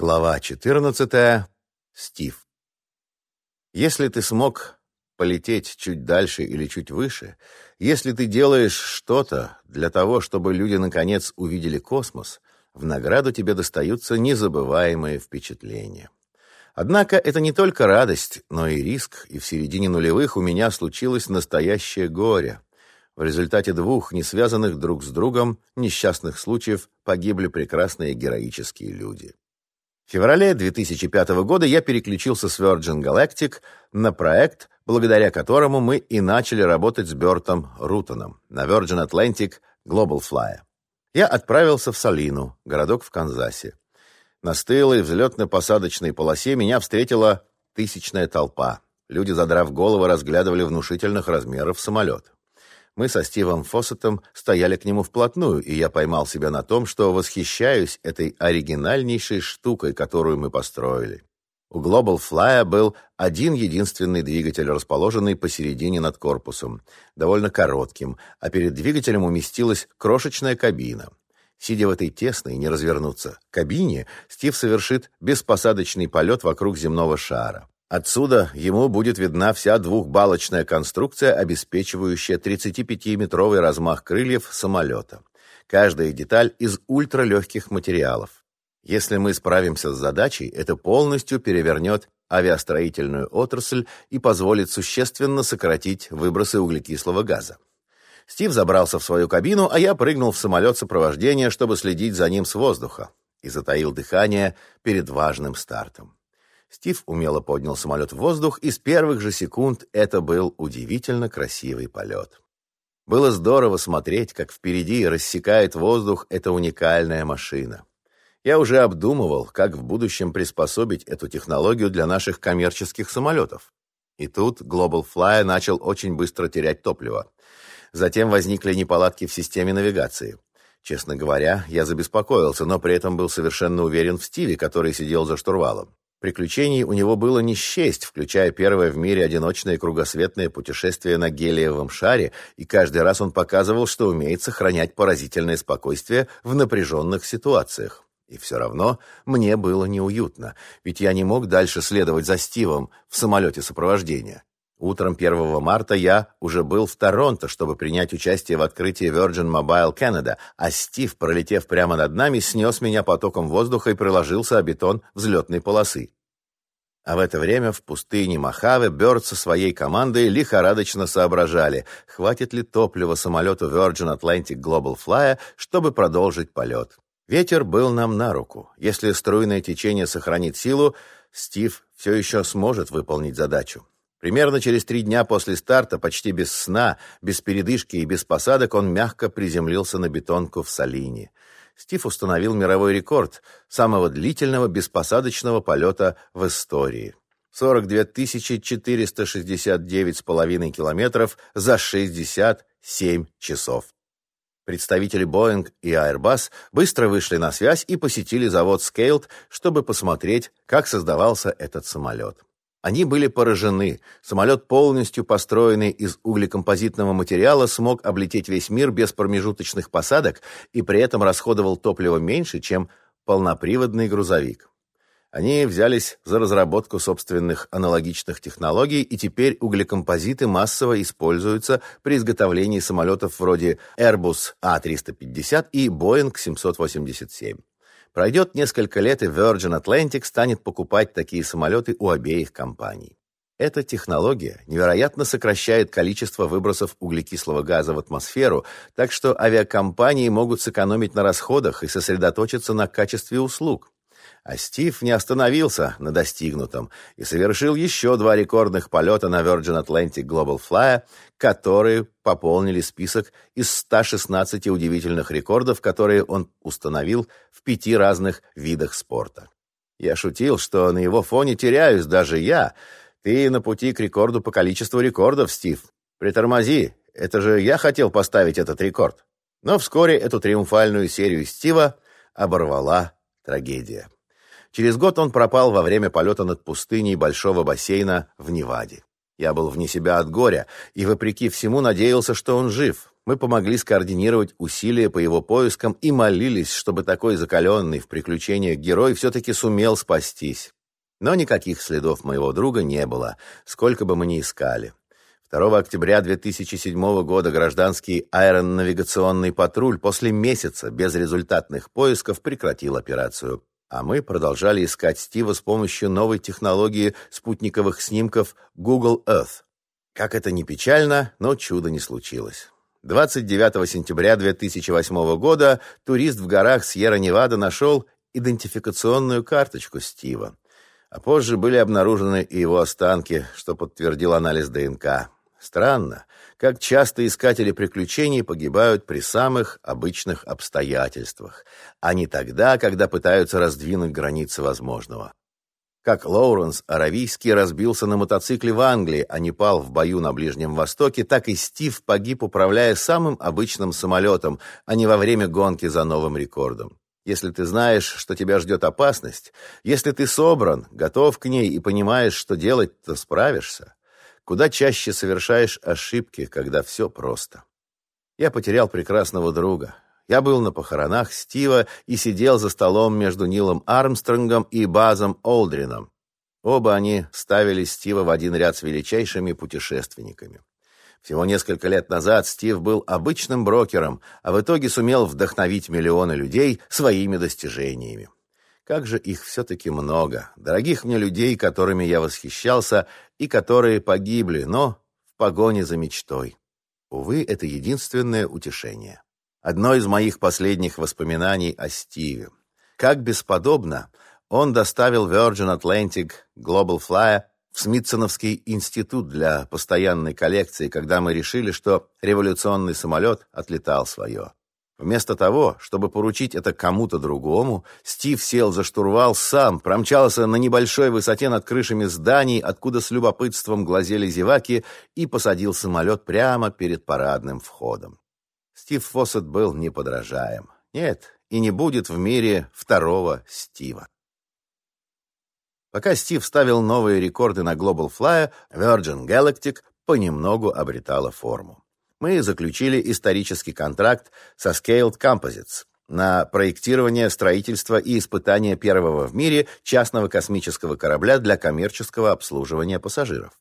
Глава 14. Стив. Если ты смог полететь чуть дальше или чуть выше, если ты делаешь что-то для того, чтобы люди наконец увидели космос, в награду тебе достаются незабываемые впечатления. Однако это не только радость, но и риск, и в середине нулевых у меня случилось настоящее горе. В результате двух, не связанных друг с другом, несчастных случаев погибли прекрасные героические люди. В феврале 2005 года я переключился с Virgin Galactic на проект, благодаря которому мы и начали работать с Бертом Рутоном на Virgin Atlantic Global Flyer. Я отправился в Салину, городок в Канзасе. На стылой взлетно-посадочной полосе меня встретила тысячная толпа. Люди, задрав головы, разглядывали внушительных размеров самолет. Мы со Стивом Фоссетом стояли к нему вплотную, и я поймал себя на том, что восхищаюсь этой оригинальнейшей штукой, которую мы построили. У Global Fly был один единственный двигатель, расположенный посередине над корпусом, довольно коротким, а перед двигателем уместилась крошечная кабина. Сидя в этой тесной, не развернуться, кабине, Стив совершит беспосадочный полет вокруг земного шара. Отсюда ему будет видна вся двухбалочная конструкция, обеспечивающая 35-метровый размах крыльев самолета. Каждая деталь из ультралегких материалов. Если мы справимся с задачей, это полностью перевернет авиастроительную отрасль и позволит существенно сократить выбросы углекислого газа. Стив забрался в свою кабину, а я прыгнул в самолет сопровождения, чтобы следить за ним с воздуха, и затаил дыхание перед важным стартом. Стив умело поднял самолет в воздух, и с первых же секунд это был удивительно красивый полет. Было здорово смотреть, как впереди рассекает воздух эта уникальная машина. Я уже обдумывал, как в будущем приспособить эту технологию для наших коммерческих самолетов. И тут Global Fly начал очень быстро терять топливо. Затем возникли неполадки в системе навигации. Честно говоря, я забеспокоился, но при этом был совершенно уверен в Стиве, который сидел за штурвалом. Приключений у него было не счесть, включая первое в мире одиночное кругосветное путешествие на гелиевом шаре, и каждый раз он показывал, что умеет сохранять поразительное спокойствие в напряженных ситуациях. И все равно мне было неуютно, ведь я не мог дальше следовать за Стивом в самолете сопровождения. Утром 1 марта я уже был в Торонто, чтобы принять участие в открытии Virgin Mobile Canada, а Стив, пролетев прямо над нами, снес меня потоком воздуха и приложился о бетон взлетной полосы. А в это время в пустыне Мохаве Бёрд со своей командой лихорадочно соображали, хватит ли топлива самолету Virgin Atlantic Global Flyer, чтобы продолжить полет. Ветер был нам на руку. Если струйное течение сохранит силу, Стив все еще сможет выполнить задачу. Примерно через три дня после старта, почти без сна, без передышки и без посадок, он мягко приземлился на бетонку в Салине. Стив установил мировой рекорд самого длительного беспосадочного полета в истории. 42 469,5 километров за 67 часов. Представители Boeing и Airbus быстро вышли на связь и посетили завод Scaled, чтобы посмотреть, как создавался этот самолет. Они были поражены. Самолет, полностью построенный из углекомпозитного материала, смог облететь весь мир без промежуточных посадок и при этом расходовал топливо меньше, чем полноприводный грузовик. Они взялись за разработку собственных аналогичных технологий, и теперь углекомпозиты массово используются при изготовлении самолетов вроде Airbus A350 и Boeing 787. Пройдет несколько лет, и Virgin Atlantic станет покупать такие самолеты у обеих компаний. Эта технология невероятно сокращает количество выбросов углекислого газа в атмосферу, так что авиакомпании могут сэкономить на расходах и сосредоточиться на качестве услуг. А Стив не остановился на достигнутом и совершил еще два рекордных полета на Virgin Atlantic Global Flyer, которые пополнили список из 116 удивительных рекордов, которые он установил в пяти разных видах спорта. Я шутил, что на его фоне теряюсь даже я. Ты на пути к рекорду по количеству рекордов, Стив. Притормози, это же я хотел поставить этот рекорд. Но вскоре эту триумфальную серию Стива оборвала трагедия. Через год он пропал во время полета над пустыней большого бассейна в Неваде. Я был вне себя от горя и, вопреки всему, надеялся, что он жив. Мы помогли скоординировать усилия по его поискам и молились, чтобы такой закаленный в приключениях герой все-таки сумел спастись. Но никаких следов моего друга не было, сколько бы мы ни искали. 2 октября 2007 года гражданский аэронавигационный патруль после месяца безрезультатных поисков прекратил операцию, а мы продолжали искать Стива с помощью новой технологии спутниковых снимков Google Earth. Как это ни печально, но чудо не случилось. 29 сентября 2008 года турист в горах Сьерра-Невада нашел идентификационную карточку Стива. А позже были обнаружены и его останки, что подтвердил анализ ДНК. Странно, как часто искатели приключений погибают при самых обычных обстоятельствах, а не тогда, когда пытаются раздвинуть границы возможного. Как Лоуренс Аравийский разбился на мотоцикле в Англии, а не пал в бою на Ближнем Востоке, так и Стив погиб, управляя самым обычным самолетом, а не во время гонки за новым рекордом. Если ты знаешь, что тебя ждет опасность, если ты собран, готов к ней и понимаешь, что делать, то справишься. Куда чаще совершаешь ошибки, когда все просто. Я потерял прекрасного друга. Я был на похоронах Стива и сидел за столом между Нилом Армстронгом и Базом Олдрином. Оба они ставили Стива в один ряд с величайшими путешественниками. Всего несколько лет назад Стив был обычным брокером, а в итоге сумел вдохновить миллионы людей своими достижениями. Как же их все-таки много, дорогих мне людей, которыми я восхищался и которые погибли, но в погоне за мечтой. Увы, это единственное утешение. Одно из моих последних воспоминаний о Стиве. Как бесподобно он доставил Virgin Atlantic Global Flyer в Смитсоновский институт для постоянной коллекции, когда мы решили, что революционный самолет отлетал свое. Вместо того, чтобы поручить это кому-то другому, Стив сел за штурвал сам, промчался на небольшой высоте над крышами зданий, откуда с любопытством глазели зеваки, и посадил самолет прямо перед парадным входом. Стив Фоссет был неподражаем. Нет, и не будет в мире второго Стива. Пока Стив ставил новые рекорды на Global Flyer, Virgin Galactic понемногу обретала форму. Мы заключили исторический контракт со Scaled Composites на проектирование, строительство и испытание первого в мире частного космического корабля для коммерческого обслуживания пассажиров.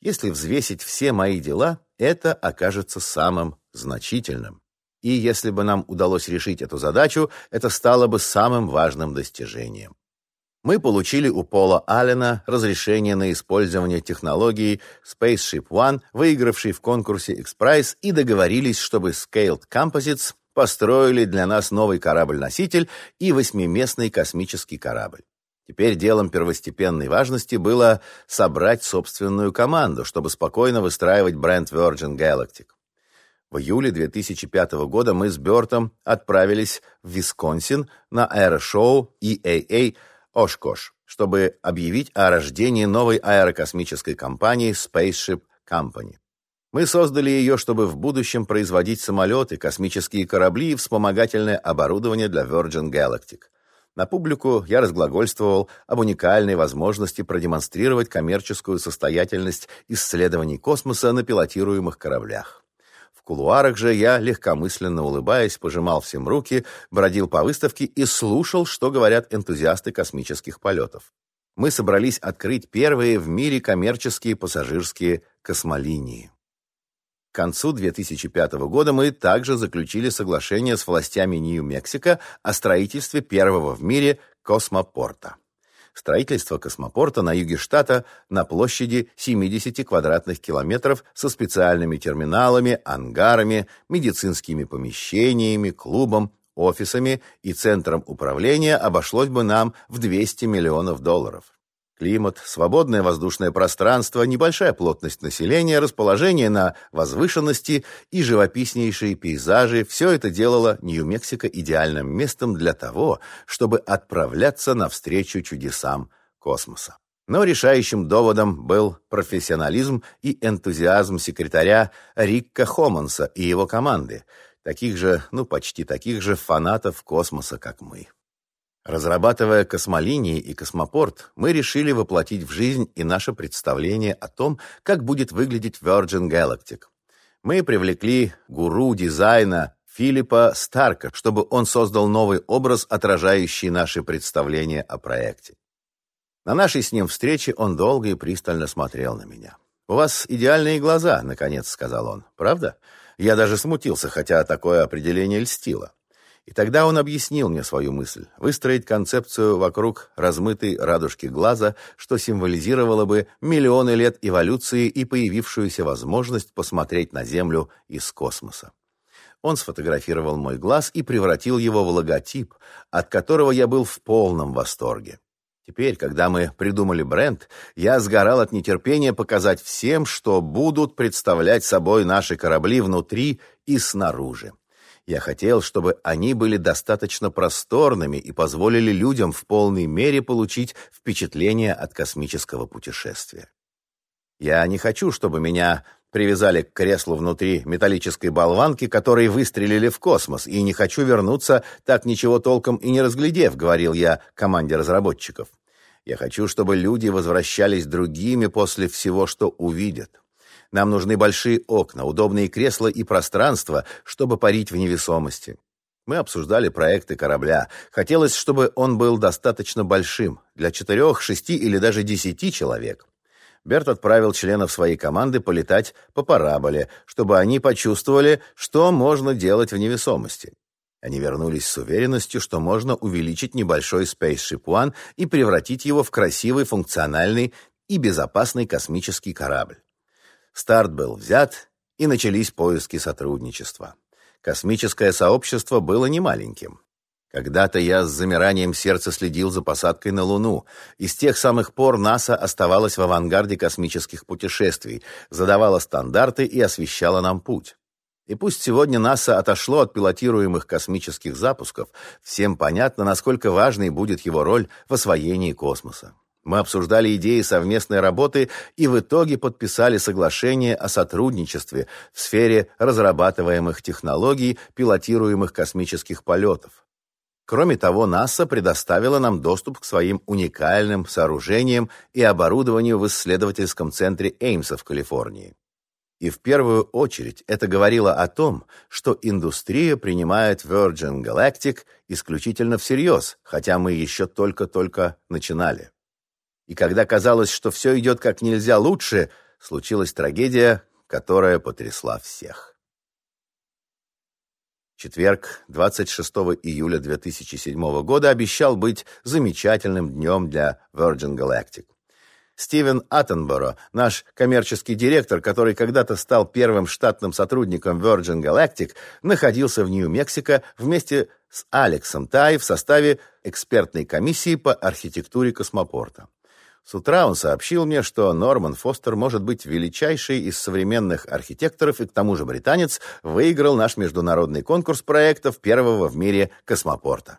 Если взвесить все мои дела, это окажется самым значительным. И если бы нам удалось решить эту задачу, это стало бы самым важным достижением мы получили у Пола Аллена разрешение на использование технологии Spaceship One, выигравшей в конкурсе X-Prize, и договорились, чтобы Scaled Composites построили для нас новый корабль-носитель и восьмиместный космический корабль. Теперь делом первостепенной важности было собрать собственную команду, чтобы спокойно выстраивать бренд Virgin Galactic. В июле 2005 года мы с Бёртом отправились в Висконсин на аэрошоу EAA Ошкош, чтобы объявить о рождении новой аэрокосмической компании Spaceship Company. Мы создали ее, чтобы в будущем производить самолеты, космические корабли и вспомогательное оборудование для Virgin Galactic. На публику я разглагольствовал об уникальной возможности продемонстрировать коммерческую состоятельность исследований космоса на пилотируемых кораблях. В кулуарах же я, легкомысленно улыбаясь, пожимал всем руки, бродил по выставке и слушал, что говорят энтузиасты космических полетов. Мы собрались открыть первые в мире коммерческие пассажирские космолинии. К концу 2005 года мы также заключили соглашение с властями Нью-Мексико о строительстве первого в мире космопорта строительство космопорта на юге штата на площади 70 квадратных километров со специальными терминалами, ангарами, медицинскими помещениями, клубом, офисами и центром управления обошлось бы нам в 200 миллионов долларов. Климат, свободное воздушное пространство, небольшая плотность населения, расположение на возвышенности и живописнейшие пейзажи – все это делало Нью-Мексико идеальным местом для того, чтобы отправляться навстречу чудесам космоса. Но решающим доводом был профессионализм и энтузиазм секретаря Рикка Хоманса и его команды, таких же, ну почти таких же фанатов космоса, как мы. Разрабатывая космолинии и космопорт, мы решили воплотить в жизнь и наше представление о том, как будет выглядеть Virgin Galactic. Мы привлекли гуру дизайна Филиппа Старка, чтобы он создал новый образ, отражающий наши представления о проекте. На нашей с ним встрече он долго и пристально смотрел на меня. «У вас идеальные глаза», — наконец сказал он. «Правда?» Я даже смутился, хотя такое определение льстило. И тогда он объяснил мне свою мысль – выстроить концепцию вокруг размытой радужки глаза, что символизировало бы миллионы лет эволюции и появившуюся возможность посмотреть на Землю из космоса. Он сфотографировал мой глаз и превратил его в логотип, от которого я был в полном восторге. Теперь, когда мы придумали бренд, я сгорал от нетерпения показать всем, что будут представлять собой наши корабли внутри и снаружи. Я хотел, чтобы они были достаточно просторными и позволили людям в полной мере получить впечатление от космического путешествия. Я не хочу, чтобы меня привязали к креслу внутри металлической болванки, которые выстрелили в космос, и не хочу вернуться, так ничего толком и не разглядев, говорил я команде разработчиков. Я хочу, чтобы люди возвращались другими после всего, что увидят. Нам нужны большие окна, удобные кресла и пространство, чтобы парить в невесомости. Мы обсуждали проекты корабля. Хотелось, чтобы он был достаточно большим, для четырех, шести или даже десяти человек. Берт отправил членов своей команды полетать по параболе, чтобы они почувствовали, что можно делать в невесомости. Они вернулись с уверенностью, что можно увеличить небольшой Spaceship One и превратить его в красивый, функциональный и безопасный космический корабль. Старт был взят, и начались поиски сотрудничества. Космическое сообщество было немаленьким. Когда-то я с замиранием сердца следил за посадкой на Луну, и с тех самых пор НАСА оставалась в авангарде космических путешествий, задавала стандарты и освещала нам путь. И пусть сегодня НАСА отошло от пилотируемых космических запусков, всем понятно, насколько важной будет его роль в освоении космоса. Мы обсуждали идеи совместной работы и в итоге подписали соглашение о сотрудничестве в сфере разрабатываемых технологий пилотируемых космических полетов. Кроме того, НАСА предоставила нам доступ к своим уникальным сооружениям и оборудованию в исследовательском центре Эймса в Калифорнии. И в первую очередь это говорило о том, что индустрия принимает Virgin Galactic исключительно всерьез, хотя мы еще только-только начинали. И когда казалось, что все идет как нельзя лучше, случилась трагедия, которая потрясла всех. Четверг, 26 июля 2007 года, обещал быть замечательным днем для Virgin Galactic. Стивен Аттенборо, наш коммерческий директор, который когда-то стал первым штатным сотрудником Virgin Galactic, находился в Нью-Мексико вместе с Алексом Тай в составе экспертной комиссии по архитектуре космопорта. С утра он сообщил мне, что Норман Фостер может быть величайший из современных архитекторов и к тому же британец выиграл наш международный конкурс проектов первого в мире космопорта.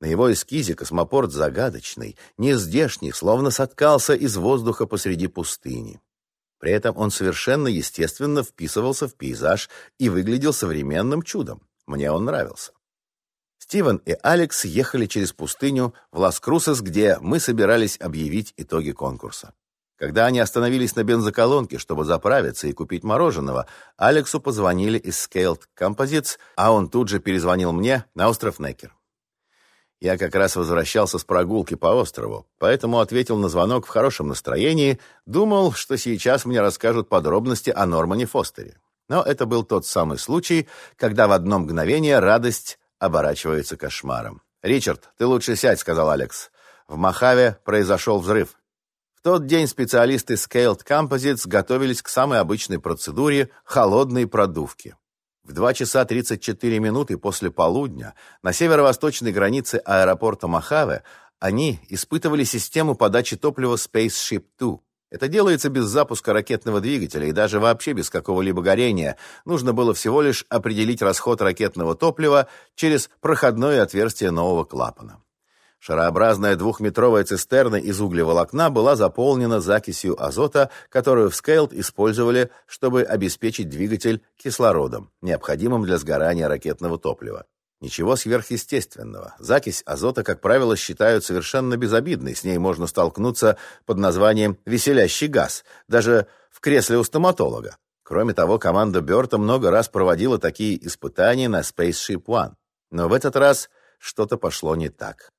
На его эскизе космопорт загадочный, нездешний, словно соткался из воздуха посреди пустыни. При этом он совершенно естественно вписывался в пейзаж и выглядел современным чудом. Мне он нравился. Стивен и Алекс ехали через пустыню в Лас-Крусес, где мы собирались объявить итоги конкурса. Когда они остановились на бензоколонке, чтобы заправиться и купить мороженого, Алексу позвонили из Scaled Composites, а он тут же перезвонил мне на остров Некер. Я как раз возвращался с прогулки по острову, поэтому ответил на звонок в хорошем настроении, думал, что сейчас мне расскажут подробности о Нормане Фостере. Но это был тот самый случай, когда в одно мгновение радость оборачивается кошмаром. «Ричард, ты лучше сядь», — сказал Алекс. В Махаве произошел взрыв. В тот день специалисты Scaled Composites готовились к самой обычной процедуре холодной продувки. В 2 часа 34 минуты после полудня на северо-восточной границе аэропорта Махаве они испытывали систему подачи топлива Spaceship Two. Это делается без запуска ракетного двигателя и даже вообще без какого-либо горения. Нужно было всего лишь определить расход ракетного топлива через проходное отверстие нового клапана. Шарообразная двухметровая цистерна из углеволокна была заполнена закисью азота, которую в Скейлд использовали, чтобы обеспечить двигатель кислородом, необходимым для сгорания ракетного топлива. Ничего сверхъестественного. Закись азота, как правило, считают совершенно безобидной. С ней можно столкнуться под названием «веселящий газ», даже в кресле у стоматолога. Кроме того, команда Бёрта много раз проводила такие испытания на Spaceship One. Но в этот раз что-то пошло не так.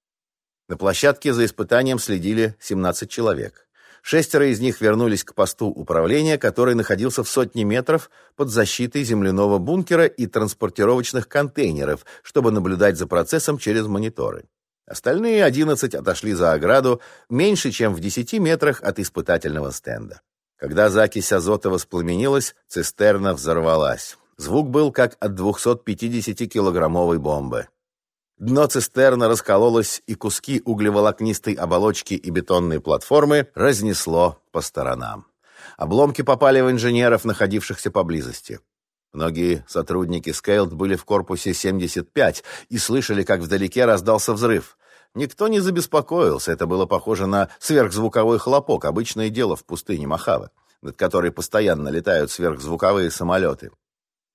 На площадке за испытанием следили 17 человек. Шестеро из них вернулись к посту управления, который находился в сотне метров под защитой земляного бункера и транспортировочных контейнеров, чтобы наблюдать за процессом через мониторы. Остальные 11 отошли за ограду меньше, чем в 10 метрах от испытательного стенда. Когда закись азота воспламенилась, цистерна взорвалась. Звук был как от 250-килограммовой бомбы. Дно цистерны раскололось, и куски углеволокнистой оболочки и бетонной платформы разнесло по сторонам. Обломки попали в инженеров, находившихся поблизости. Многие сотрудники Scaled были в корпусе 75 и слышали, как вдалеке раздался взрыв. Никто не забеспокоился, это было похоже на сверхзвуковой хлопок, обычное дело в пустыне Мохаве, над которой постоянно летают сверхзвуковые самолеты.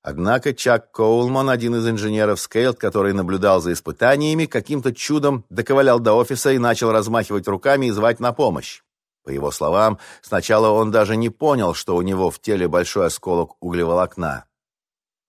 Однако Чак Коулман, один из инженеров Scaled, который наблюдал за испытаниями, каким-то чудом доковылял до офиса и начал размахивать руками и звать на помощь. По его словам, сначала он даже не понял, что у него в теле большой осколок углеволокна.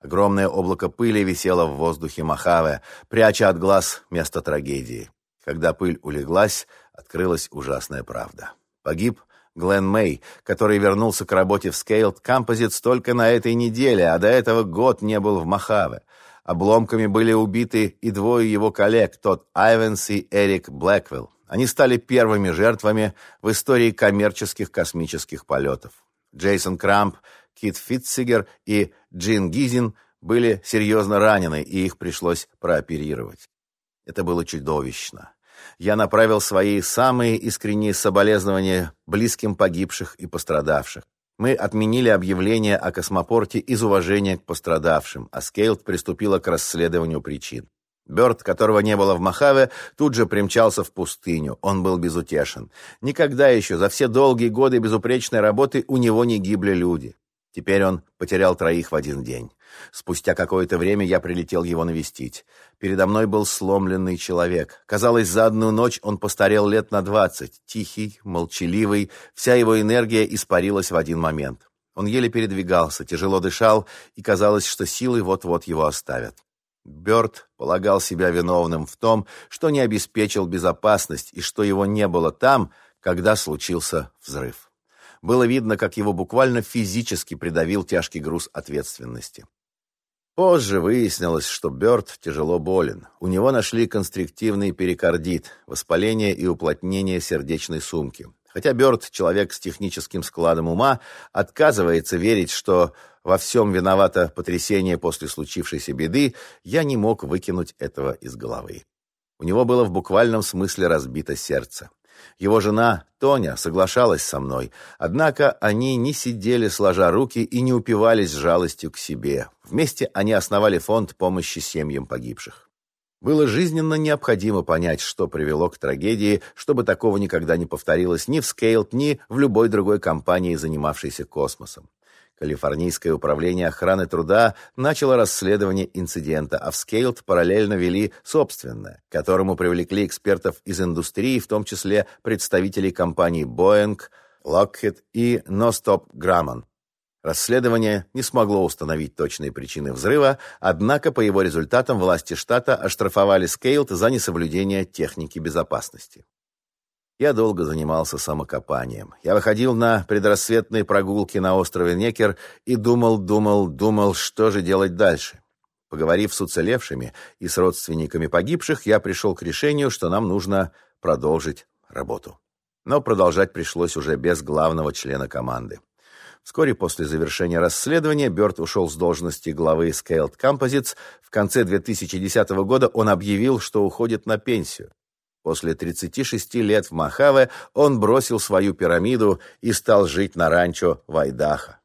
Огромное облако пыли висело в воздухе Махаве, пряча от глаз место трагедии. Когда пыль улеглась, открылась ужасная правда. Погиб Глен Мэй, который вернулся к работе в Scaled Composites только на этой неделе, а до этого год не был в Махаве. Обломками были убиты и двое его коллег, тот Айвенс и Эрик Блэквилл. Они стали первыми жертвами в истории коммерческих космических полетов. Джейсон Крамп, Кит Фритсингер и Джин Гизин были серьезно ранены, и их пришлось прооперировать. Это было чудовищно я направил свои самые искренние соболезнования близким погибших и пострадавших. Мы отменили объявление о космопорте из уважения к пострадавшим, а Scaled приступила к расследованию причин. Бёрд, которого не было в Мохаве, тут же примчался в пустыню. Он был безутешен. Никогда еще за все долгие годы безупречной работы у него не гибли люди. Теперь он потерял троих в один день. Спустя какое-то время я прилетел его навестить. Передо мной был сломленный человек. Казалось, за одну ночь он постарел лет на двадцать. Тихий, молчаливый, вся его энергия испарилась в один момент. Он еле передвигался, тяжело дышал, и казалось, что силы вот-вот его оставят. Бёрд полагал себя виновным в том, что не обеспечил безопасность и что его не было там, когда случился взрыв. Было видно, как его буквально физически придавил тяжкий груз ответственности. Позже выяснилось, что Бёрд тяжело болен. У него нашли констриктивный перикардит, воспаление и уплотнение сердечной сумки. Хотя Бёрд, человек с техническим складом ума, отказывается верить, что во всем виновато потрясение после случившейся беды, я не мог выкинуть этого из головы. У него было в буквальном смысле разбито сердце. Его жена, Тоня, соглашалась со мной, однако они не сидели сложа руки и не упивались жалостью к себе. Вместе они основали фонд помощи семьям погибших. Было жизненно необходимо понять, что привело к трагедии, чтобы такого никогда не повторилось ни в Скейлд, ни в любой другой компании, занимавшейся космосом. Калифорнийское управление охраны труда начало расследование инцидента, а в Scaled параллельно вели собственное, к которому привлекли экспертов из индустрии, в том числе представителей компаний Boeing, Lockheed и Northrop Grumman. Расследование не смогло установить точные причины взрыва, однако по его результатам власти штата оштрафовали Scaled за несоблюдение техники безопасности. Я долго занимался самокопанием. Я выходил на предрассветные прогулки на острове Некер и думал, думал, думал, что же делать дальше. Поговорив с уцелевшими и с родственниками погибших, я пришел к решению, что нам нужно продолжить работу. Но продолжать пришлось уже без главного члена команды. Вскоре после завершения расследования Бёрд ушел с должности главы Scaled Composites. В конце 2010 года он объявил, что уходит на пенсию. После 36 лет в Махаве он бросил свою пирамиду и стал жить на ранчо в Айдахо.